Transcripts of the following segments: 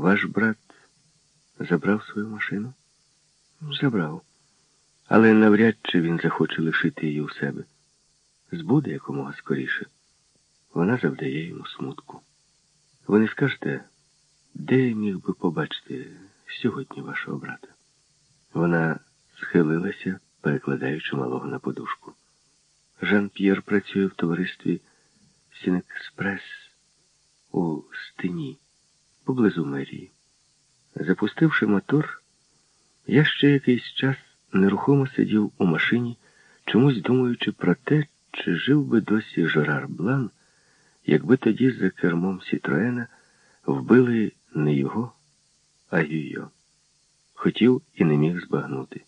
Ваш брат забрав свою машину? Забрав. Але навряд чи він захоче лишити її у себе. Збуде якомога скоріше. Вона завдає йому смутку. Ви не скажете, де я міг би побачити сьогодні вашого брата? Вона схилилася, перекладаючи малого на подушку. Жан П'єр працює в товаристві Сінекспрес у Стені, поблизу мерії. Запустивши мотор, я ще якийсь час нерухомо сидів у машині, чомусь думаючи про те, чи жив би досі Жерар Блан, якби тоді за кермом Сітроена вбили не його, а Юйо. Хотів і не міг збагнути.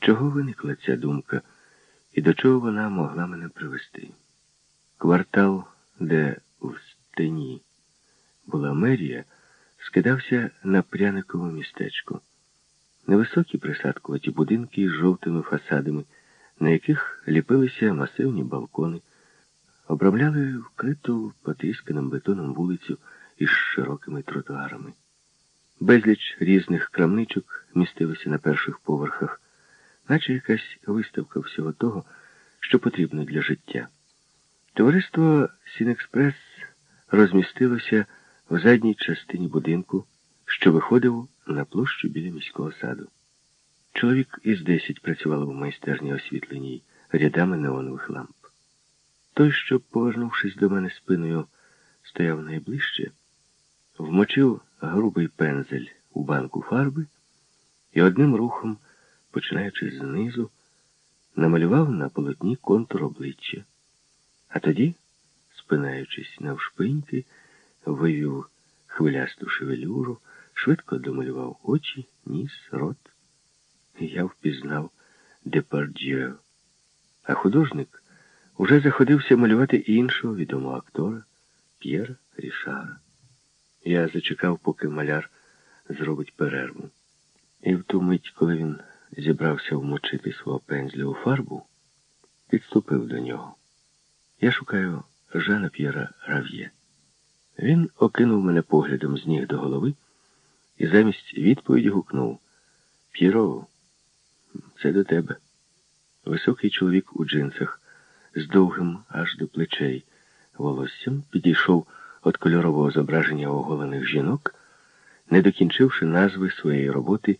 Чого виникла ця думка і до чого вона могла мене привести? Квартал, де в стені була мерія, скидався на пряникове містечко. Невисокі присадкуваті будинки з жовтими фасадами, на яких ліпилися масивні балкони, обрамляли вкриту потрісканим бетоном вулицю із широкими тротуарами. Безліч різних крамничок містилися на перших поверхах, наче якась виставка всього того, що потрібно для життя. Товариство Сінекспрес розмістилося в задній частині будинку, що виходив на площу біля міського саду. Чоловік із десять працював у майстерні освітленій рядами неонових ламп. Той, що, повернувшись до мене спиною, стояв найближче, вмочив грубий пензель у банку фарби і одним рухом, починаючи знизу, намалював на полотні контур обличчя. А тоді, спинаючись навшпиньки, вивів хвилясту шевелюру, швидко домалював очі, ніс, рот. Я впізнав Депардьє. А художник уже заходився малювати іншого відомого актора П'єра Рішара. Я зачекав, поки маляр зробить перерву. І в ту мить, коли він зібрався вмочити свого пензля у фарбу, підступив до нього. Я шукаю Жана П'єра Рав'є. Він окинув мене поглядом з ніг до голови і замість відповіді гукнув П'єро, це до тебе. Високий чоловік у джинсах з довгим аж до плечей волоссям підійшов від кольорового зображення оголених жінок, не докінчивши назви своєї роботи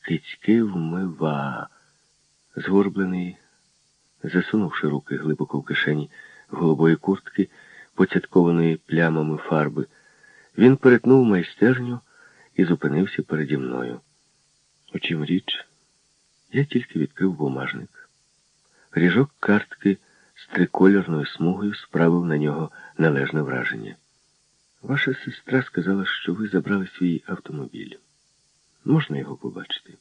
Кицьки вмива, згорблений, засунувши руки глибоко в кишені голубої куртки, поцяткованої плямами фарби, він перетнув майстерню і зупинився переді мною. У чим річ, я тільки відкрив бумажник. Ріжок картки з трикольорною смугою справив на нього належне враження. Ваша сестра сказала, що ви забрали свій автомобіль. Можна його побачити?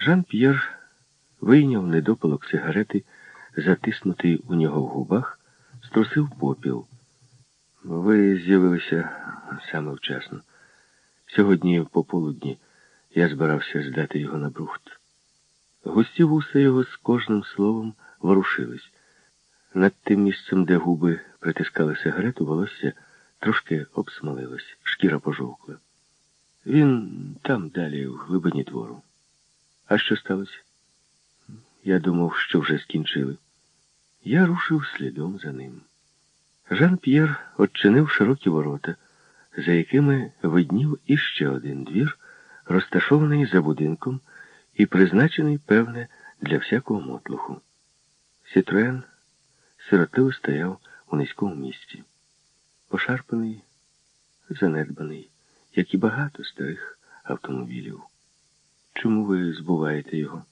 Жан П'єр вийняв недопалок сигарети, затиснутий у нього в губах, струсив попіл. Ви з'явилися саме вчасно. Сьогодні пополудні я збирався здати його на брухт. Густі вуса його з кожним словом ворушились. Над тим місцем, де губи притискали сигарету, волосся трошки обсмалилось, шкіра пожовкла. Він там далі, в глибині двору. А що сталося? Я думав, що вже скінчили. Я рушив слідом за ним. Жан П'єр odчинив широкі ворота, за якими виднів іще один двір, розташований за будинком і призначений, певне, для всякого мотлуху. Сітроен сиротливо стояв у низькому місці. Пошарпаний, занедбаний, як і багато старих автомобілів. Чому ви збуваєте його?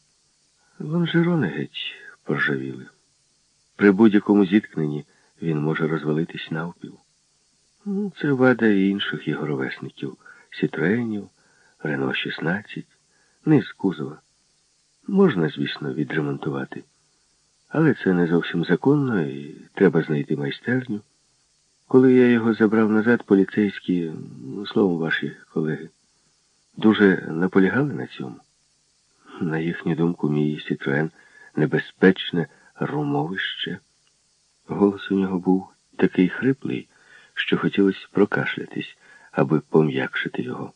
Лонжерони геть поржавіли. При будь-якому зіткненні він може розвалитись навпіл. Це вада і інших його ровесників Сітроенів, Рено 16, низ кузова. Можна, звісно, відремонтувати. Але це не зовсім законно і треба знайти майстерню. Коли я його забрав назад, поліцейські, ну, словом, ваші колеги, дуже наполягали на цьому. На їхню думку, мій Сітроен небезпечне румовище. Голос у нього був такий хриплий, що хотілося прокашлятись, аби пом'якшити його.